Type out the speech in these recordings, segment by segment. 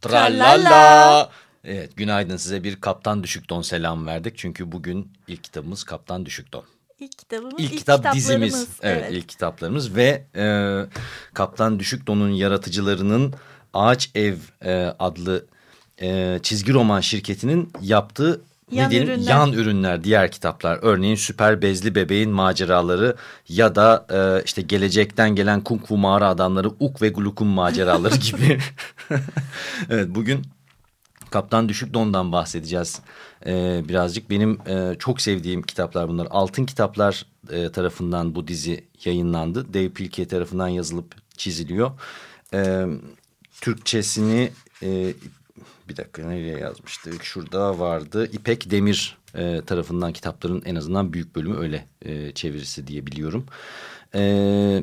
Trallala. Evet, günaydın size bir Kaptan Düşük Don selam verdik. Çünkü bugün ilk kitabımız Kaptan Düşük Don. İlk kitabımız, İlk, ilk kitap dizimiz. kitaplarımız. Evet, ilk kitaplarımız ve e, Kaptan Düşük Don'un yaratıcılarının Ağaç Ev e, adlı e, çizgi roman şirketinin yaptığı Yan ne diyelim, ürünler. yan ürünler, diğer kitaplar. Örneğin Süper Bezli Bebeğin Maceraları ya da e, işte gelecekten gelen Kung Fu Mağara Adamları Uk ve Gluk'un maceraları gibi. evet, bugün Kaptan Düşük Don'dan bahsedeceğiz ee, birazcık. Benim e, çok sevdiğim kitaplar bunlar. Altın Kitaplar e, tarafından bu dizi yayınlandı. Dave Pilkey tarafından yazılıp çiziliyor. Ee, Türkçesini e, bir dakika nereye yazmıştık? Şurada vardı. İpek Demir e, tarafından kitapların en azından büyük bölümü öyle e, çevirisi diye biliyorum. Ee,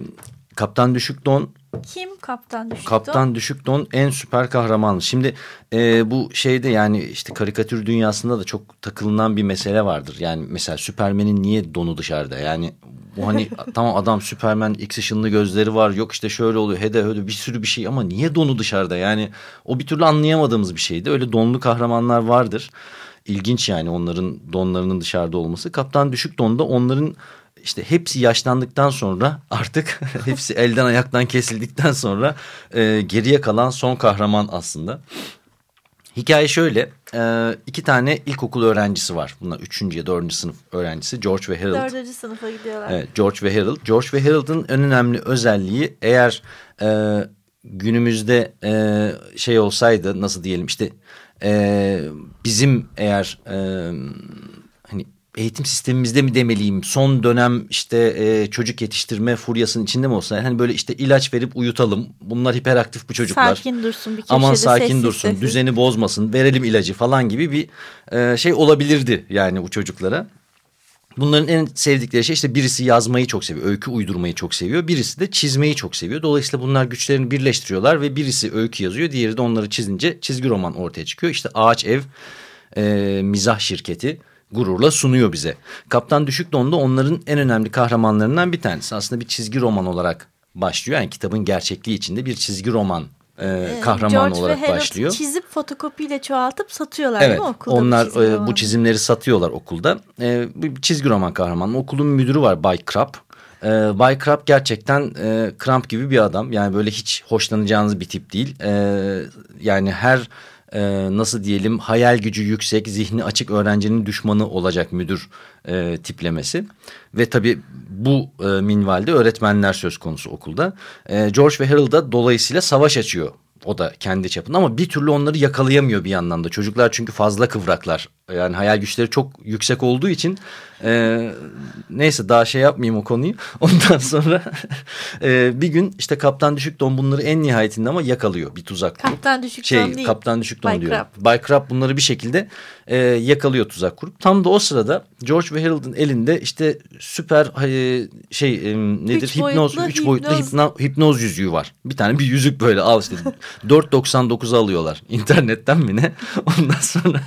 Kaptan Düşük Don Kim Kaptan Düşük Kaptan Düşük Don en süper kahraman. Şimdi e, bu şeyde yani işte karikatür dünyasında da çok takılınan bir mesele vardır. Yani mesela Süpermen'in niye donu dışarıda? Yani bu hani tamam adam Süpermen X ışınlı gözleri var. Yok işte şöyle oluyor hede öyle bir sürü bir şey ama niye donu dışarıda? Yani o bir türlü anlayamadığımız bir şeydi. Öyle donlu kahramanlar vardır. İlginç yani onların donlarının dışarıda olması. Kaptan Düşük Don da onların işte hepsi yaşlandıktan sonra artık hepsi elden ayaktan kesildikten sonra e, geriye kalan son kahraman aslında. Hikaye şöyle e, iki tane ilkokul öğrencisi var. Bunlar üçüncü ya dördüncü sınıf öğrencisi George ve Harold. Dördüncü sınıfa gidiyorlar. Evet, George ve Harold. George ve Harold'ın en önemli özelliği eğer e, günümüzde e, şey olsaydı nasıl diyelim işte e, bizim eğer e, eğitim sistemimizde mi demeliyim son dönem işte e, çocuk yetiştirme furyasının içinde mi olsa hani böyle işte ilaç verip uyutalım bunlar hiperaktif bu çocuklar. Sakin dursun bir köşede Aman sakin sessiz dursun sessiz. düzeni bozmasın verelim ilacı falan gibi bir e, şey olabilirdi yani bu çocuklara. Bunların en sevdikleri şey işte birisi yazmayı çok seviyor, öykü uydurmayı çok seviyor. Birisi de çizmeyi çok seviyor. Dolayısıyla bunlar güçlerini birleştiriyorlar ve birisi öykü yazıyor, diğeri de onları çizince çizgi roman ortaya çıkıyor. İşte Ağaç Ev e, mizah şirketi gururla sunuyor bize. Kaptan Düşük Don da onların en önemli kahramanlarından bir tanesi. Aslında bir çizgi roman olarak başlıyor. Yani kitabın gerçekliği içinde bir çizgi roman e, kahraman George olarak ve Harold başlıyor. çizip fotokopiyle çoğaltıp satıyorlar Evet değil mi okulda? onlar çizgi e, bu çizimleri satıyorlar okulda. E, bir çizgi roman kahramanı. Okulun müdürü var Bay Krab. E, Bay Krab gerçekten e, Kramp gibi bir adam. Yani böyle hiç hoşlanacağınız bir tip değil. E, yani her e, nasıl diyelim hayal gücü yüksek, zihni açık öğrencinin düşmanı olacak müdür e, tiplemesi. Ve tabii bu e, minvalde öğretmenler söz konusu okulda. E, George ve Harold da dolayısıyla savaş açıyor. O da kendi çapında ama bir türlü onları yakalayamıyor bir yandan da. Çocuklar çünkü fazla kıvraklar. Yani hayal güçleri çok yüksek olduğu için e, neyse daha şey yapmayayım o konuyu. Ondan sonra e, bir gün işte Kaptan Düşük Don bunları en nihayetinde ama yakalıyor bir tuzak. Kaptan Düşük şey, Don değil. Kaptan Düşük Don Bay diyorum. Krab. Bay Krab bunları bir şekilde e, yakalıyor tuzak kurup. Tam da o sırada George ve Harold'ın elinde işte süper e, şey e, nedir? Üç hipnoz, boyutlu üç boyutlu hipnoz. hipno- hipnoz yüzüğü var. Bir tane bir yüzük böyle al işte 4.99'a alıyorlar internetten mi ne? Ondan sonra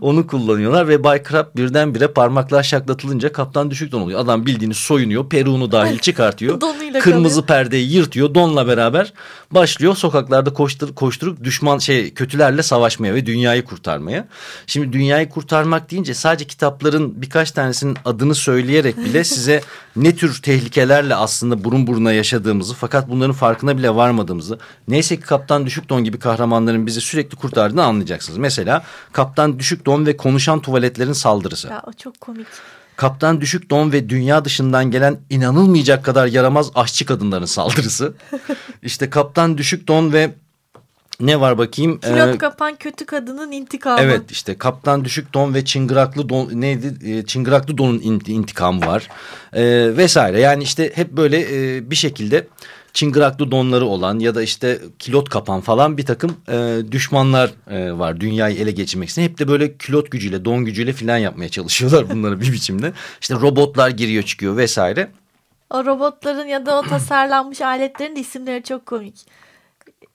onu kullanıyorlar ve Bay Krab birdenbire parmaklar şaklatılınca kaptan düşük don oluyor. Adam bildiğini soyunuyor, peruğunu dahil çıkartıyor. Kırmızı kalıyor. perdeyi yırtıyor, donla beraber başlıyor sokaklarda koştur, koşturup düşman şey kötülerle savaşmaya ve dünyayı kurtarmaya. Şimdi dünyayı kurtarmak deyince sadece kitapların birkaç tanesinin adını söyleyerek bile size ne tür tehlikelerle aslında burun buruna yaşadığımızı fakat bunların farkına bile varmadığımızı neyse ki Kaptan Düşük Don gibi kahramanların bizi sürekli kurtardığını anlayacaksınız. Mesela Kaptan Düşük Don ve konuşan tuvaletlerin saldırısı. Ya o çok komik. Kaptan Düşük Don ve dünya dışından gelen inanılmayacak kadar yaramaz aşçı kadınların saldırısı. işte Kaptan Düşük Don ve ne var bakayım? Pilot Ee, kapan kötü kadının intikamı. Evet işte Kaptan Düşük Don ve Çıngıraklı Don neydi? Ee, Çıngıraklı Don'un in- intikamı var. Ee, vesaire. Yani işte hep böyle e, bir şekilde çıngıraklı donları olan ya da işte kilot kapan falan bir takım e, düşmanlar e, var dünyayı ele geçirmek için. Hep de böyle kilot gücüyle don gücüyle falan yapmaya çalışıyorlar bunları bir biçimde. İşte robotlar giriyor çıkıyor vesaire. O robotların ya da o tasarlanmış aletlerin de isimleri çok komik.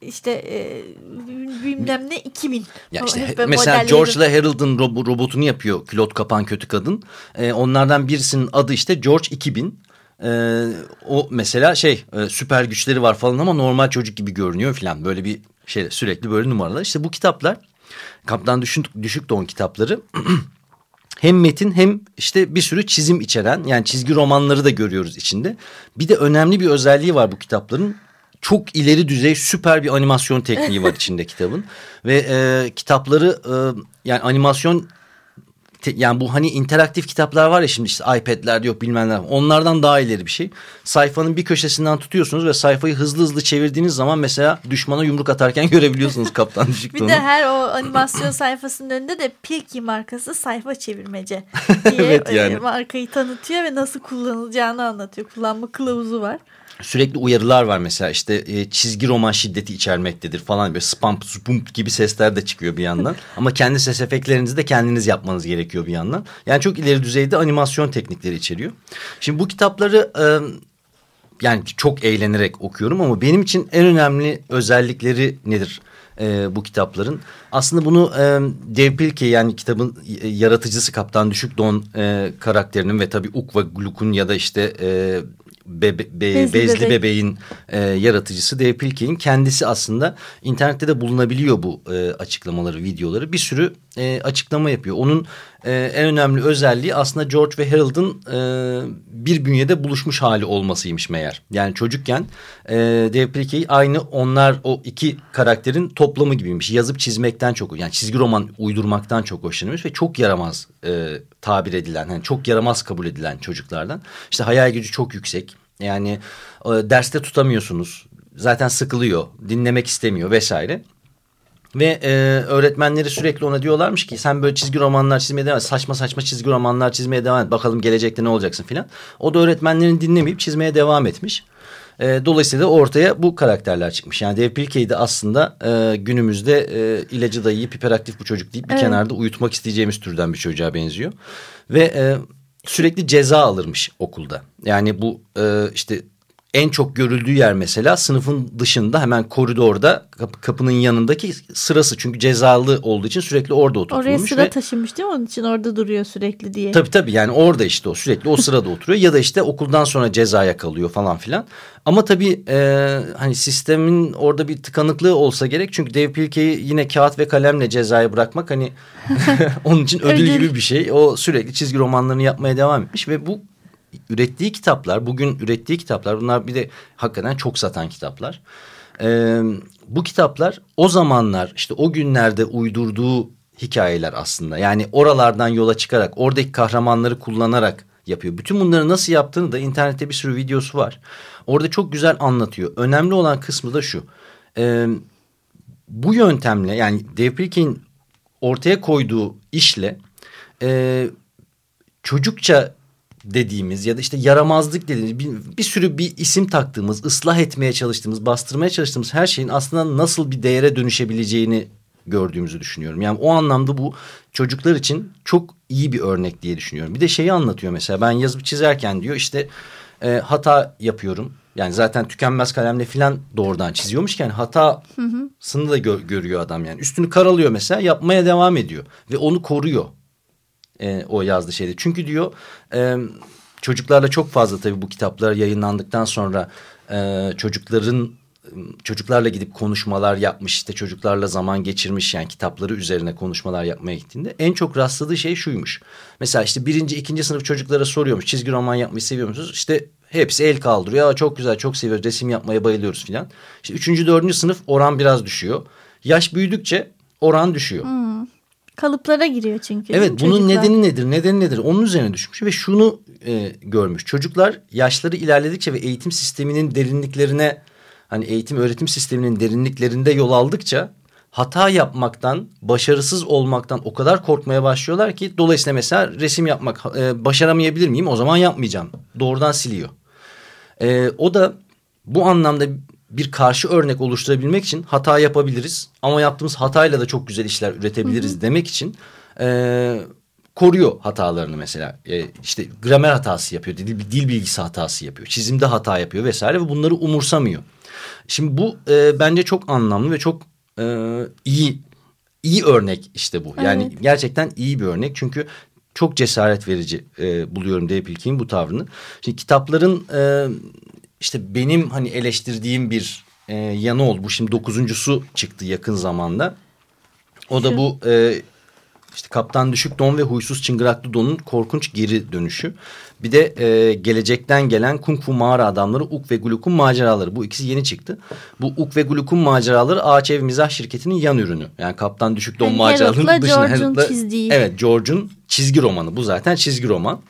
İşte e, bilmem ne 2000. Ya işte mesela George ile Harold'ın robo- robotunu yapıyor külot kapan kötü kadın. Ee, onlardan birisinin adı işte George 2000. Ee, o mesela şey e, süper güçleri var falan ama normal çocuk gibi görünüyor falan. Böyle bir şey sürekli böyle numaralar. İşte bu kitaplar Kaptan Düşük, Düşük Don kitapları hem metin hem işte bir sürü çizim içeren yani çizgi romanları da görüyoruz içinde. Bir de önemli bir özelliği var bu kitapların. Çok ileri düzey süper bir animasyon tekniği var içinde kitabın. Ve e, kitapları e, yani animasyon te- yani bu hani interaktif kitaplar var ya şimdi işte iPad'lerde yok bilmem ne. Onlardan daha ileri bir şey. Sayfanın bir köşesinden tutuyorsunuz ve sayfayı hızlı hızlı çevirdiğiniz zaman mesela düşmana yumruk atarken görebiliyorsunuz kaptan düşük Bir de her o animasyon sayfasının önünde de Pilki markası sayfa çevirmece diye Evet, e, yani. markayı tanıtıyor ve nasıl kullanılacağını anlatıyor. Kullanma kılavuzu var. Sürekli uyarılar var mesela işte e, çizgi roman şiddeti içermektedir falan böyle spam spump gibi sesler de çıkıyor bir yandan. Ama kendi ses efektlerinizi de kendiniz yapmanız gerekiyor bir yandan. Yani çok ileri düzeyde animasyon teknikleri içeriyor. Şimdi bu kitapları e, yani çok eğlenerek okuyorum ama benim için en önemli özellikleri nedir? e, bu kitapların. Aslında bunu e, Dave Pilkey yani kitabın e, yaratıcısı Kaptan Düşük Don e, karakterinin ve tabii Uk ve Gluk'un ya da işte e, bebe, be- Bezli bezli, Bebek. bebeğin e, yaratıcısı Dave Pilkey'in kendisi aslında internette de bulunabiliyor bu e, açıklamaları, videoları. Bir sürü e, açıklama yapıyor. Onun e, en önemli özelliği aslında George ve Harold'ın e, bir bünyede buluşmuş hali olmasıymış meğer. Yani çocukken e, Dave Pilkey aynı onlar o iki karakterin toplamı gibiymiş. Yazıp çizmekten çok yani çizgi roman uydurmaktan çok hoşlanıyormuş ve çok yaramaz e, tabir edilen yani çok yaramaz kabul edilen çocuklardan. İşte hayal gücü çok yüksek. Yani e, derste tutamıyorsunuz. Zaten sıkılıyor, dinlemek istemiyor vesaire. Ve e, öğretmenleri sürekli ona diyorlarmış ki sen böyle çizgi romanlar çizmeye devam et. Saçma saçma çizgi romanlar çizmeye devam et. Bakalım gelecekte ne olacaksın filan. O da öğretmenlerini dinlemeyip çizmeye devam etmiş. E, dolayısıyla ortaya bu karakterler çıkmış. Yani Dave Pilkey de aslında e, günümüzde e, ilacı dayayıp hiperaktif bu çocuk deyip bir Evet. kenarda uyutmak isteyeceğimiz türden bir çocuğa benziyor. Ve e, sürekli ceza alırmış okulda. Yani bu e, işte en çok görüldüğü yer mesela sınıfın dışında hemen koridorda kap- kapının yanındaki sırası. Çünkü cezalı olduğu için sürekli orada oturtulmuş. Oraya sıra ve- taşınmış değil mi? Onun için orada duruyor sürekli diye. Tabii tabii yani orada işte o sürekli o sırada oturuyor ya da işte okuldan sonra cezaya kalıyor falan filan. Ama tabii e, hani sistemin orada bir tıkanıklığı olsa gerek. Çünkü Dave Pilkey'i yine kağıt ve kalemle cezaya bırakmak hani onun için ödül Ödül. gibi bir şey. O sürekli çizgi romanlarını yapmaya devam etmiş ve bu ürettiği kitaplar bugün ürettiği kitaplar bunlar bir de hakikaten çok satan kitaplar. Ee, bu kitaplar o zamanlar işte o günlerde uydurduğu hikayeler aslında. Yani oralardan yola çıkarak oradaki kahramanları kullanarak yapıyor. Bütün bunları nasıl yaptığını da internette bir sürü videosu var. Orada çok güzel anlatıyor. Önemli olan kısmı da şu. Ee, bu yöntemle yani Dave ortaya koyduğu işle e, çocukça dediğimiz ya da işte yaramazlık dediğimiz bir, bir sürü bir isim taktığımız, ıslah etmeye çalıştığımız, bastırmaya çalıştığımız her şeyin aslında nasıl bir değere dönüşebileceğini gördüğümüzü düşünüyorum. Yani o anlamda bu çocuklar için çok iyi bir örnek diye düşünüyorum. Bir de şeyi anlatıyor mesela ben yazıp çizerken diyor işte e, hata yapıyorum. Yani zaten tükenmez kalemle filan doğrudan çiziyormuşken hatasını da gö- görüyor adam yani. Üstünü karalıyor mesela yapmaya devam ediyor ve onu koruyor e, o yazdığı şeyde. Çünkü diyor e, çocuklarla çok fazla tabii bu kitaplar yayınlandıktan sonra e, çocukların çocuklarla gidip konuşmalar yapmış işte çocuklarla zaman geçirmiş yani kitapları üzerine konuşmalar yapmaya gittiğinde en çok rastladığı şey şuymuş. Mesela işte birinci ikinci sınıf çocuklara soruyormuş çizgi roman yapmayı seviyor musunuz? İşte hepsi el kaldırıyor. Aa, çok güzel çok seviyoruz resim yapmaya bayılıyoruz filan. İşte üçüncü dördüncü sınıf oran biraz düşüyor. Yaş büyüdükçe oran düşüyor. Kalıplara giriyor çünkü. Evet bunun çocuklar? nedeni nedir? Nedeni nedir? Onun üzerine düşmüş ve şunu e, görmüş. Çocuklar yaşları ilerledikçe ve eğitim sisteminin derinliklerine hani eğitim öğretim sisteminin derinliklerinde yol aldıkça hata yapmaktan, başarısız olmaktan o kadar korkmaya başlıyorlar ki dolayısıyla mesela resim yapmak e, başaramayabilir miyim? O zaman yapmayacağım. Doğrudan siliyor. E, o da bu anlamda bir karşı örnek oluşturabilmek için hata yapabiliriz. Ama yaptığımız hatayla da çok güzel işler üretebiliriz hı hı. demek için e, koruyor hatalarını mesela. E, işte gramer hatası yapıyor, dil, dil bilgisi hatası yapıyor, çizimde hata yapıyor vesaire ve bunları umursamıyor. Şimdi bu e, bence çok anlamlı ve çok e, iyi iyi örnek işte bu. Yani evet. gerçekten iyi bir örnek çünkü çok cesaret verici e, buluyorum Dave Pilkey'in bu tavrını. Şimdi kitapların e, işte benim hani eleştirdiğim bir e, yanı oldu. Bu şimdi dokuzuncusu çıktı yakın zamanda. O da bu e, işte Kaptan Düşük Don ve Huysuz Çıngıraklı Don'un korkunç geri dönüşü. Bir de e, gelecekten gelen Kung Fu mağara adamları Uk ve Gluk'un maceraları. Bu ikisi yeni çıktı. Bu Uk ve Gluk'un maceraları Ağaç Ev Mizah şirketinin yan ürünü. Yani Kaptan Düşük Don yani maceralarının dışında. George'un çizdiği. Evet George'un çizgi romanı. Bu zaten çizgi roman.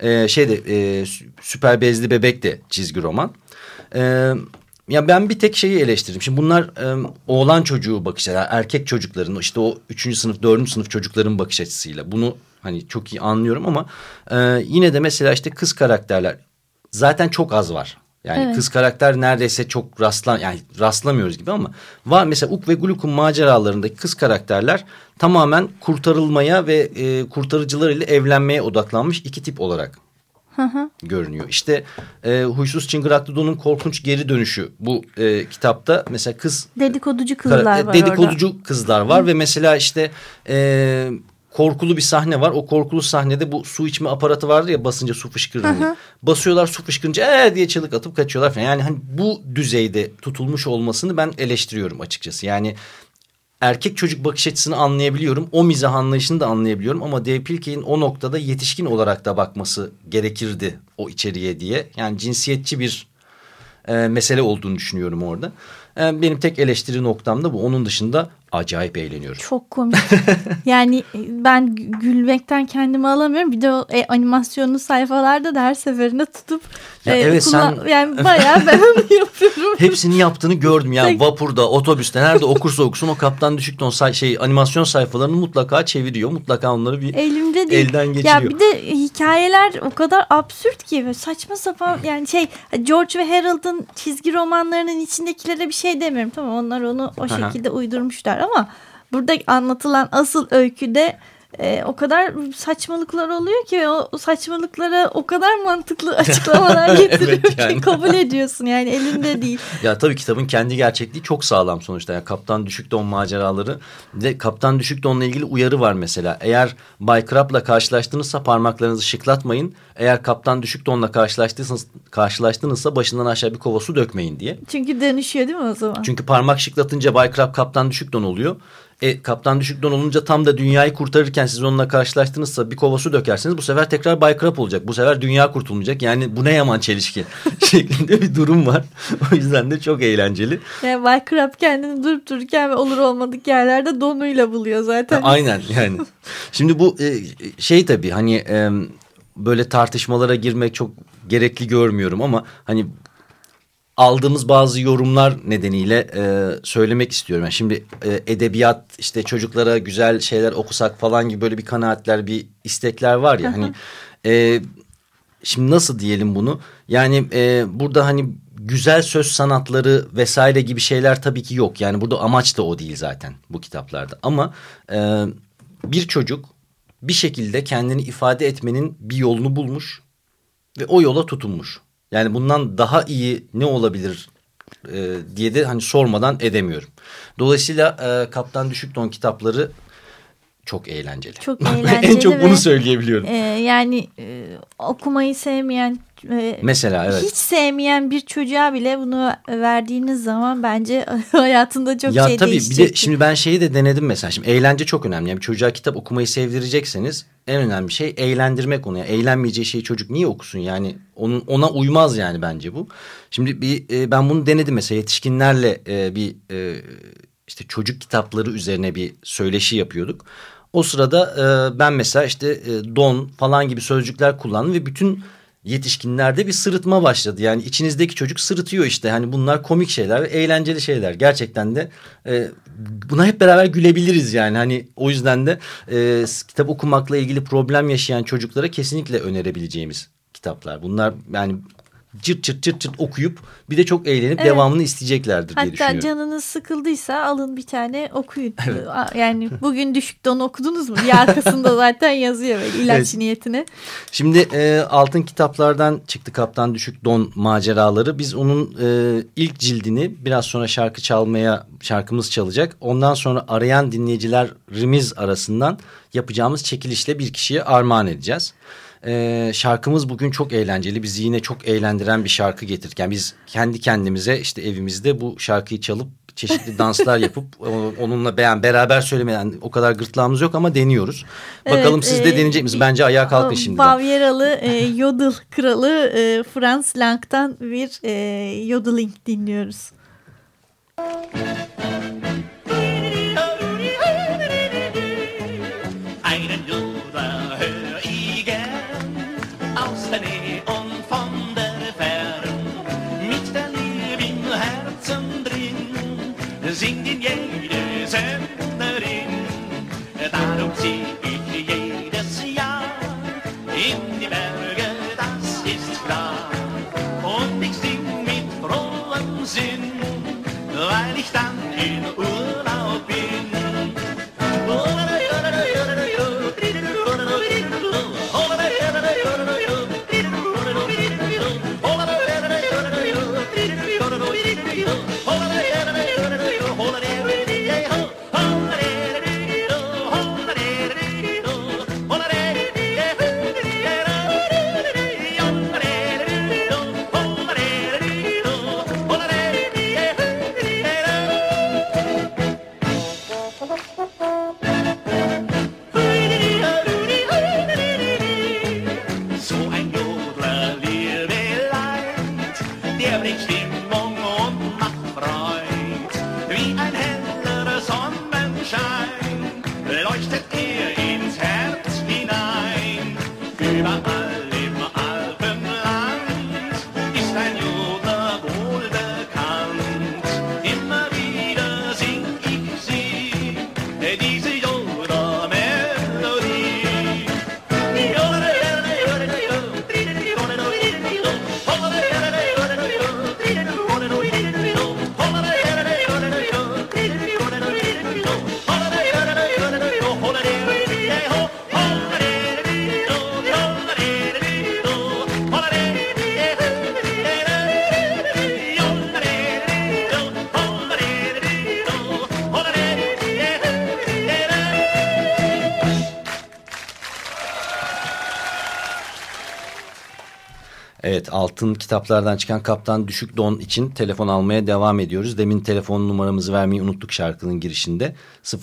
E, şeyde e, Süper Bezli Bebek de çizgi roman. E, ya ben bir tek şeyi eleştirdim. Şimdi bunlar e, oğlan çocuğu bakış açısı, erkek çocukların işte o üçüncü sınıf, dördüncü sınıf çocukların bakış açısıyla. Bunu hani çok iyi anlıyorum ama e, yine de mesela işte kız karakterler zaten çok az var. Yani evet. kız karakter neredeyse çok rastlan yani rastlamıyoruz gibi ama var mesela Uk ve Gluk'un maceralarındaki kız karakterler tamamen kurtarılmaya ve e, kurtarıcılarıyla evlenmeye odaklanmış iki tip olarak görünüyor. İşte e, Huysuz Çıngıraklı Don'un korkunç geri dönüşü bu e, kitapta mesela kız... Dedikoducu kızlar var Dedikoducu orada. kızlar var Hı. ve mesela işte... E, korkulu bir sahne var. O korkulu sahnede bu su içme aparatı vardı ya basınca su fışkırır. Basıyorlar su fışkırınca ee diye çığlık atıp kaçıyorlar falan. Yani hani bu düzeyde tutulmuş olmasını ben eleştiriyorum açıkçası. Yani erkek çocuk bakış açısını anlayabiliyorum. O mizah anlayışını da anlayabiliyorum. Ama Dave Pilkey'in o noktada yetişkin olarak da bakması gerekirdi o içeriye diye. Yani cinsiyetçi bir e, mesele olduğunu düşünüyorum orada. E, benim tek eleştiri noktam da bu. Onun dışında acayip eğleniyorum. Çok komik. yani e, ben gülmekten kendimi alamıyorum. Bir de o e, animasyonlu sayfalarda da her seferinde tutup ya e, evet sen yani bayağı ben onu yapıyorum. Hepsini yaptığını gördüm. Yani vapurda, otobüste nerede okursa okusun o kaptan düşük ton say şey animasyon sayfalarını mutlaka çeviriyor. Mutlaka onları bir Elimde değil. elden geçiriyor. Ya bir de hikayeler o kadar absürt ki saçma sapan yani şey George ve Harold'ın çizgi romanlarının içindekilere bir şey demiyorum. Tamam onlar onu o şekilde uydurmuşlar ama burada anlatılan asıl öyküde e, o kadar saçmalıklar oluyor ki o saçmalıklara o kadar mantıklı açıklamalar getiriyor evet, yani. ki kabul ediyorsun yani elinde değil. Ya tabii kitabın kendi gerçekliği çok sağlam sonuçta. Yani Kaptan Düşük Don maceraları ve Kaptan Düşük Don'la ilgili uyarı var mesela. Eğer Bay Krab'la karşılaştığınızsa parmaklarınızı şıklatmayın. Eğer Kaptan Düşük Don'la karşılaştıysanız, karşılaştığınızsa başından aşağı bir kova su dökmeyin diye. Çünkü dönüşüyor değil mi o zaman? Çünkü parmak şıklatınca Bay Krab Kaptan Düşük Don oluyor. E, kaptan düşükten olunca tam da dünyayı kurtarırken siz onunla karşılaştınızsa bir kova su dökersiniz. Bu sefer tekrar Bay Krab olacak. Bu sefer dünya kurtulmayacak. Yani bu ne yaman çelişki şeklinde bir durum var. O yüzden de çok eğlenceli. Yani Bay Krab kendini durup dururken ve olur olmadık yerlerde donuyla buluyor zaten. Aynen yani. Şimdi bu e, şey tabii hani e, böyle tartışmalara girmek çok gerekli görmüyorum ama hani aldığımız bazı yorumlar nedeniyle e, söylemek istiyorum. Yani şimdi e, edebiyat işte çocuklara güzel şeyler okusak falan gibi böyle bir kanaatler bir istekler var ya. hani e, şimdi nasıl diyelim bunu? Yani e, burada hani güzel söz sanatları vesaire gibi şeyler tabii ki yok. Yani burada amaç da o değil zaten bu kitaplarda. Ama e, bir çocuk bir şekilde kendini ifade etmenin bir yolunu bulmuş ve o yola tutunmuş. Yani bundan daha iyi ne olabilir e, diye de hani sormadan edemiyorum. Dolayısıyla e, Kaptan Düşük Don kitapları çok eğlenceli. Çok eğlenceli. en çok bunu söyleyebiliyorum. E, yani e, okumayı sevmeyen e, mesela evet. hiç sevmeyen bir çocuğa bile bunu verdiğiniz zaman bence hayatında çok ya, şey tabii, değişecektir. Bir de şimdi ben şeyi de denedim mesela. Şimdi eğlence çok önemli. Yani bir çocuğa kitap okumayı sevdirecekseniz en önemli şey eğlendirmek onu. Yani eğlenmeyeceği şeyi çocuk niye okusun? Yani onun ona uymaz yani bence bu. Şimdi bir e, ben bunu denedim mesela yetişkinlerle e, bir e, işte çocuk kitapları üzerine bir söyleşi yapıyorduk. O sırada e, ben mesela işte e, don falan gibi sözcükler kullandım ve bütün yetişkinlerde bir sırıtma başladı. Yani içinizdeki çocuk sırıtıyor işte. Hani bunlar komik şeyler, eğlenceli şeyler. Gerçekten de e, buna hep beraber gülebiliriz yani. Hani o yüzden de e, kitap okumakla ilgili problem yaşayan çocuklara kesinlikle önerebileceğimiz kitaplar. Bunlar yani cırt cırt cırt cırt okuyup bir de çok eğlenip Evet. devamını isteyeceklerdir diye Hatta düşünüyorum. canınız sıkıldıysa alın bir tane okuyun. Yani bugün düşük don okudunuz mu? Bir arkasında zaten yazıyor böyle ilaç Evet. niyetine. Şimdi e, altın kitaplardan çıktı Kaptan Düşük Don maceraları. Biz onun e, ilk cildini biraz sonra şarkı çalmaya şarkımız çalacak. Ondan sonra arayan dinleyicilerimiz arasından yapacağımız çekilişle bir kişiye armağan edeceğiz. E, şarkımız bugün çok eğlenceli. Bizi yine çok eğlendiren bir şarkı getirirken biz kendi kendimize işte evimizde bu şarkıyı çalıp çeşitli danslar yapıp onunla beğen beraber söylemeden o kadar gırtlağımız yok ama deniyoruz. Bakalım Evet, siz de e, deneyecek misiniz? Bence ayağa kalkın şimdiden. Bavyeralı e, yodel kralı e, Franz Lang'dan bir e, yodeling dinliyoruz. Einen zingen jij de zender in. Daarom zie ik Evet altın kitaplardan çıkan Kaptan Düşük Don için telefon almaya devam ediyoruz. Demin telefon numaramızı vermeyi unuttuk şarkının girişinde.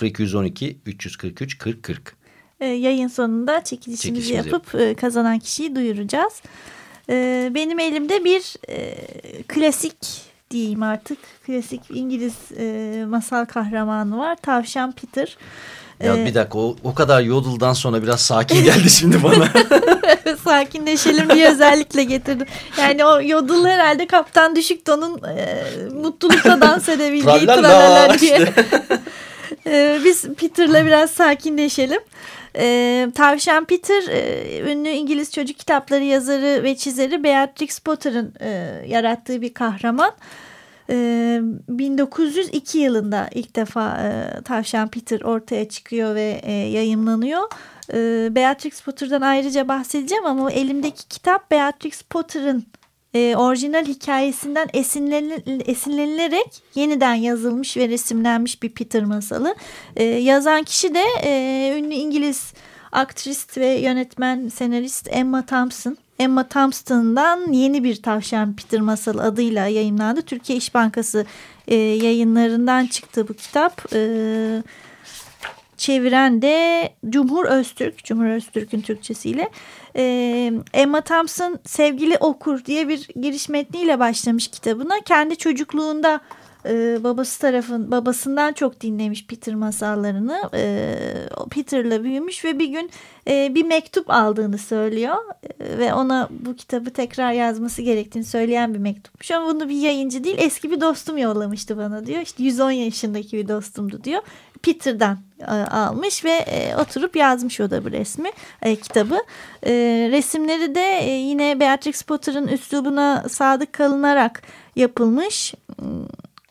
0212 343 40 40. E, yayın sonunda çekilişimizi Çekilişimizi yapıp e, kazanan kişiyi duyuracağız. E, benim elimde bir e, klasik diyeyim artık. Klasik İngiliz e, masal kahramanı var. Tavşan Peter. Ya E, bir dakika o, o kadar yodel'dan sonra biraz sakin geldi şimdi bana. sakinleşelim diye özellikle getirdim. Yani o yodul herhalde Kaptan Düşükton'un e, mutlulukla dans edebildiği Tralala diye. işte. E, biz Peter'la biraz sakinleşelim. E, Tavşan Peter e, ünlü İngiliz çocuk kitapları yazarı ve çizeri Beatrix Potter'ın e, yarattığı bir kahraman. E, 1902 yılında ilk defa e, Tavşan Peter ortaya çıkıyor ve e, yayımlanıyor. E, Beatrix Potter'dan ayrıca bahsedeceğim ama elimdeki kitap Beatrix Potter'ın e, orijinal hikayesinden esinlenil- esinlenilerek yeniden yazılmış ve resimlenmiş bir Peter masalı. Yazan kişi de ünlü İngiliz aktrist ve yönetmen senarist Emma Thompson. Emma Thompson'dan yeni bir Tavşan Peter masalı adıyla yayınlandı. Türkiye İş Bankası e, yayınlarından çıktı bu kitap. E, çeviren de Cumhur Öztürk. Cumhur Öztürk'ün Türkçesiyle. Ee, Emma Thompson sevgili okur diye bir giriş metniyle başlamış kitabına. Kendi çocukluğunda e, babası tarafın babasından çok dinlemiş Peter masallarını. E, Peter'la büyümüş ve bir gün e, bir mektup aldığını söylüyor ve ona bu kitabı tekrar yazması gerektiğini söyleyen bir mektupmuş. Ama bunu bir yayıncı değil eski bir dostum yollamıştı bana diyor. İşte 110 yaşındaki bir dostumdu diyor. Peter'dan almış ve oturup yazmış o da bu resmi kitabı. Resimleri de yine Beatrix Potter'ın üslubuna sadık kalınarak yapılmış.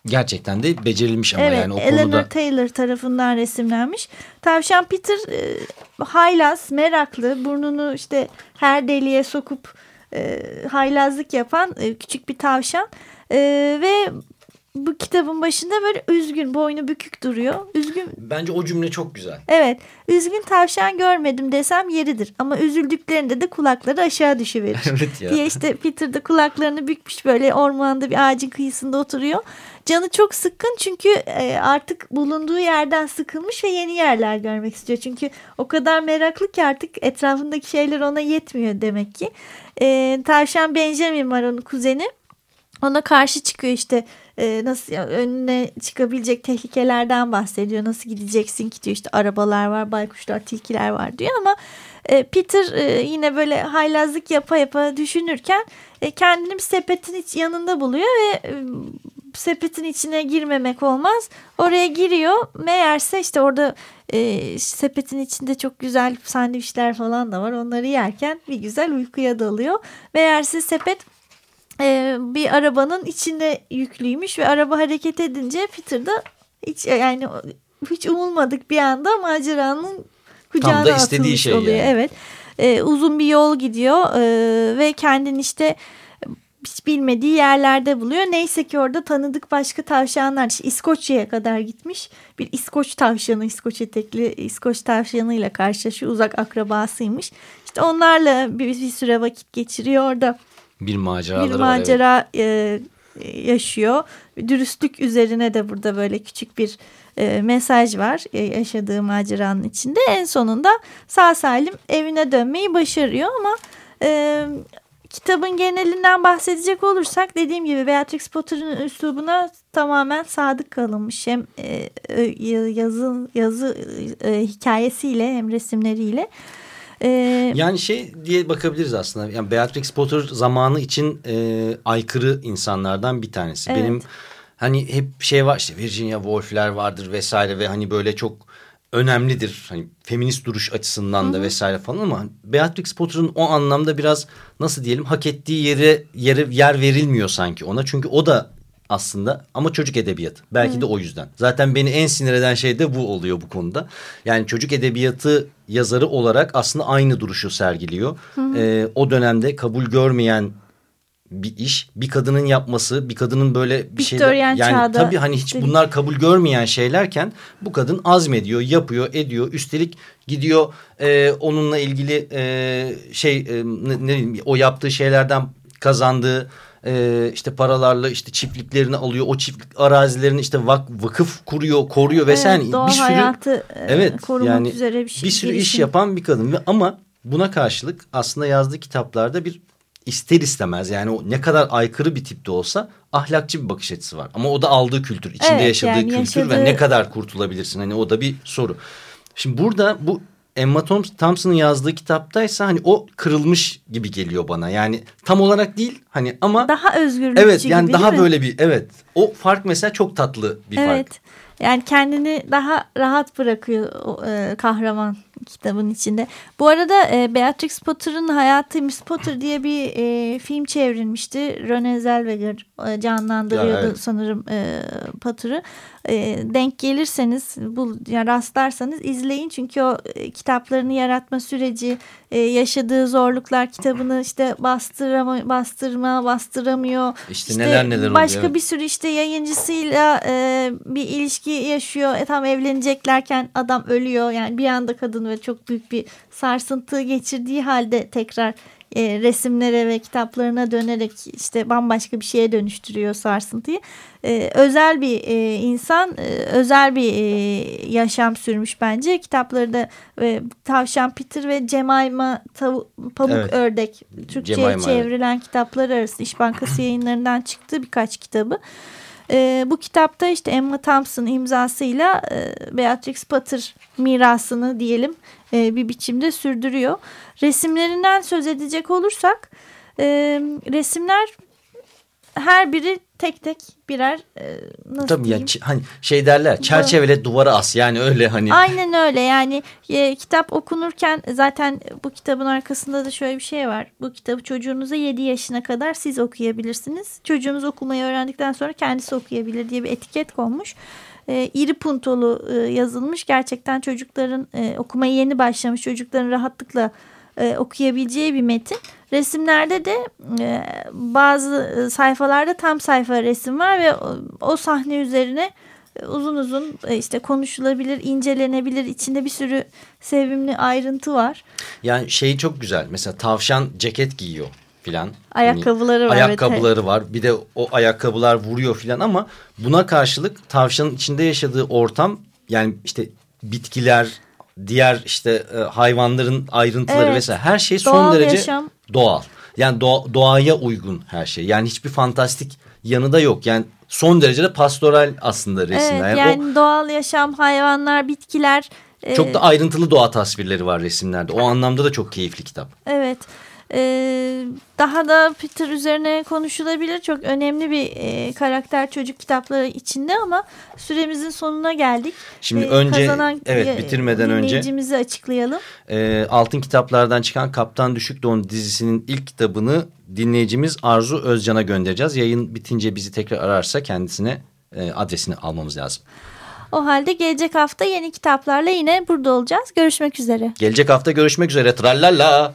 Gerçekten de becerilmiş ama evet, yani o Eleanor konuda. Taylor tarafından resimlenmiş. Tavşan Peter e, haylaz, meraklı, burnunu işte her deliğe sokup e, haylazlık yapan e, küçük bir tavşan. E, ve bu kitabın başında böyle üzgün, boynu bükük duruyor. Üzgün Bence o cümle çok güzel. Evet, üzgün tavşan görmedim desem yeridir. Ama üzüldüklerinde de kulakları aşağı düşüverir. Evet ya. diye işte Peter de kulaklarını bükmüş böyle ormanda bir ağacın kıyısında oturuyor. Canı çok sıkkın çünkü e, artık bulunduğu yerden sıkılmış ve yeni yerler görmek istiyor. Çünkü o kadar meraklı ki artık etrafındaki şeyler ona yetmiyor demek ki. E, tavşan Benjamin var onun kuzeni. Ona karşı çıkıyor işte e, nasıl ya, önüne çıkabilecek tehlikelerden bahsediyor. Nasıl gideceksin ki diyor işte arabalar var, baykuşlar, tilkiler var diyor ama e, Peter e, yine böyle haylazlık yapa yapa düşünürken e, kendini bir sepetin iç yanında buluyor ve e, sepetin içine girmemek olmaz. Oraya giriyor. Meğerse işte orada e, sepetin içinde çok güzel sandviçler falan da var. Onları yerken bir güzel uykuya dalıyor. Meğerse sepet e, bir arabanın içinde yüklüymüş ve araba hareket edince Peter da hiç yani hiç umulmadık bir anda maceranın kucağına Tam da istediği şey oluyor. yani. Evet. E, uzun bir yol gidiyor e, ve kendini işte hiç bilmediği yerlerde buluyor. Neyse ki orada tanıdık başka tavşanlar işte İskoçya'ya kadar gitmiş. Bir İskoç tavşanı, İskoç etekli İskoç tavşanıyla karşılaşıyor. Uzak akrabasıymış. İşte onlarla bir, bir süre vakit geçiriyor orada Bir maceraları bir var. evet. macera e, yaşıyor. Dürüstlük üzerine de burada böyle küçük bir e, mesaj var e, yaşadığı maceranın içinde. En sonunda sağ salim evine dönmeyi başarıyor ama e, kitabın genelinden bahsedecek olursak dediğim gibi Beatrix Potter'ın üslubuna tamamen sadık kalınmış. Hem e, e, yazı, yazı e, hikayesiyle hem resimleriyle. E, Yani şey diye bakabiliriz aslında. Yani Beatrix Potter zamanı için e, aykırı insanlardan bir tanesi. Evet. Benim hani hep şey var işte Virginia Woolf'ler vardır vesaire ve hani böyle çok önemlidir. Hani feminist duruş açısından da vesaire falan ama Beatrix Potter'ın o anlamda biraz nasıl diyelim hak ettiği yere, yere yer verilmiyor sanki ona. Çünkü o da aslında ama çocuk edebiyatı. Belki de o yüzden. Zaten beni en sinir eden şey de bu oluyor bu konuda. Yani çocuk edebiyatı yazarı olarak aslında aynı duruşu sergiliyor. Ee, o dönemde kabul görmeyen bir iş, bir kadının yapması, bir kadının böyle bir şeyler yani çağda tabii hani hiç bunlar kabul görmeyen şeylerken bu kadın azmediyor, yapıyor, ediyor. Üstelik gidiyor e, onunla ilgili e, şey e, ne, ne o yaptığı şeylerden kazandığı e, işte paralarla işte çiftliklerini alıyor. O çiftlik arazilerini işte vak, vakıf kuruyor, koruyor vesaire. Evet, doğal bir sürü hayatı e, evet korumak yani üzere bir, şey, bir sürü iş girişim. yapan bir kadın ve ama buna karşılık aslında yazdığı kitaplarda bir ister istemez yani o ne kadar aykırı bir tipte olsa ahlakçı bir bakış açısı var. Ama o da aldığı kültür, içinde Evet, yaşadığı yani kültür yaşadığı- ve ne kadar kurtulabilirsin hani o da bir soru. Şimdi burada bu Emma Thompson'ın yazdığı kitaptaysa hani o kırılmış gibi geliyor bana. Yani tam olarak değil hani ama Daha özgürlükçü evet yani gibi daha böyle bir evet o fark mesela çok tatlı bir Evet. fark. Yani kendini daha rahat bırakıyor e, kahraman kitabın içinde. Bu arada e, Beatrix Potter'ın Hayatı Miss Potter diye bir e, film çevrilmişti. Rene Zellweger e, canlandırıyordu Ya, evet. sanırım e, Potter'ı. E, denk gelirseniz, bul, yani rastlarsanız izleyin. Çünkü o e, kitaplarını yaratma süreci, e, yaşadığı zorluklar kitabını işte bastırama, bastırma, bastıramıyor. İşte neler neler oluyor, Başka evet. bir sürü işte yayıncısıyla e, bir ilişki yaşıyor. E, tam evleneceklerken adam ölüyor. Yani bir anda kadın ve çok büyük bir sarsıntı geçirdiği halde tekrar e, resimlere ve kitaplarına dönerek işte bambaşka bir şeye dönüştürüyor sarsıntıyı. E, özel bir e, insan, e, özel bir e, yaşam sürmüş bence. Kitapları da e, Tavşan Peter ve Cemaima Tavu- Pamuk Evet. Ördek Türkçe'ye Cemaima, evet. çevrilen kitaplar arası İş Bankası yayınlarından çıktı birkaç kitabı. E, bu kitapta işte Emma Thompson imzasıyla e, Beatrix Potter mirasını diyelim e, bir biçimde sürdürüyor. Resimlerinden söz edecek olursak e, resimler her biri tek tek birer e, nasıl Tabii diyeyim? yani ç- hani şey derler çerçevele duvara as yani öyle hani. Aynen öyle yani e, kitap okunurken zaten bu kitabın arkasında da şöyle bir şey var. Bu kitabı çocuğunuza 7 yaşına kadar siz okuyabilirsiniz. Çocuğunuz okumayı öğrendikten sonra kendisi okuyabilir diye bir etiket konmuş. E, iri puntolu e, yazılmış. Gerçekten çocukların e, okumaya yeni başlamış çocukların rahatlıkla e, okuyabileceği bir metin. Resimlerde de e, bazı e, sayfalarda tam sayfa resim var ve o, o sahne üzerine e, uzun uzun e, işte konuşulabilir, incelenebilir. İçinde bir sürü sevimli ayrıntı var. Yani şey çok güzel mesela tavşan ceket giyiyor filan. Ayakkabıları var, evet, Ayakkabıları var bir de o ayakkabılar vuruyor filan ama buna karşılık tavşanın içinde yaşadığı ortam yani işte bitkiler diğer işte e, hayvanların ayrıntıları Evet. vesaire her şey son Doğal derece yaşam. doğal. Yani doğa- doğaya uygun her şey. Yani hiçbir fantastik yanı da yok. Yani son derece de pastoral aslında resimler. Evet, Yani yani doğal yaşam, hayvanlar, bitkiler. o e, çok da ayrıntılı doğa tasvirleri var resimlerde. O anlamda da çok keyifli kitap. Evet. Ee, daha da Peter üzerine konuşulabilir. Çok önemli bir e, karakter çocuk kitapları içinde ama süremizin sonuna geldik. Şimdi Ee, önce kazanan, evet bitirmeden önce dinleyicimizi açıklayalım. e, Altın Kitaplardan çıkan Kaptan Düşük Don dizisinin ilk kitabını dinleyicimiz Arzu Özcan'a göndereceğiz. Yayın bitince bizi tekrar ararsa kendisine e, adresini almamız lazım. O halde gelecek hafta yeni kitaplarla yine burada olacağız. Görüşmek üzere. Gelecek hafta görüşmek üzere. Trallala.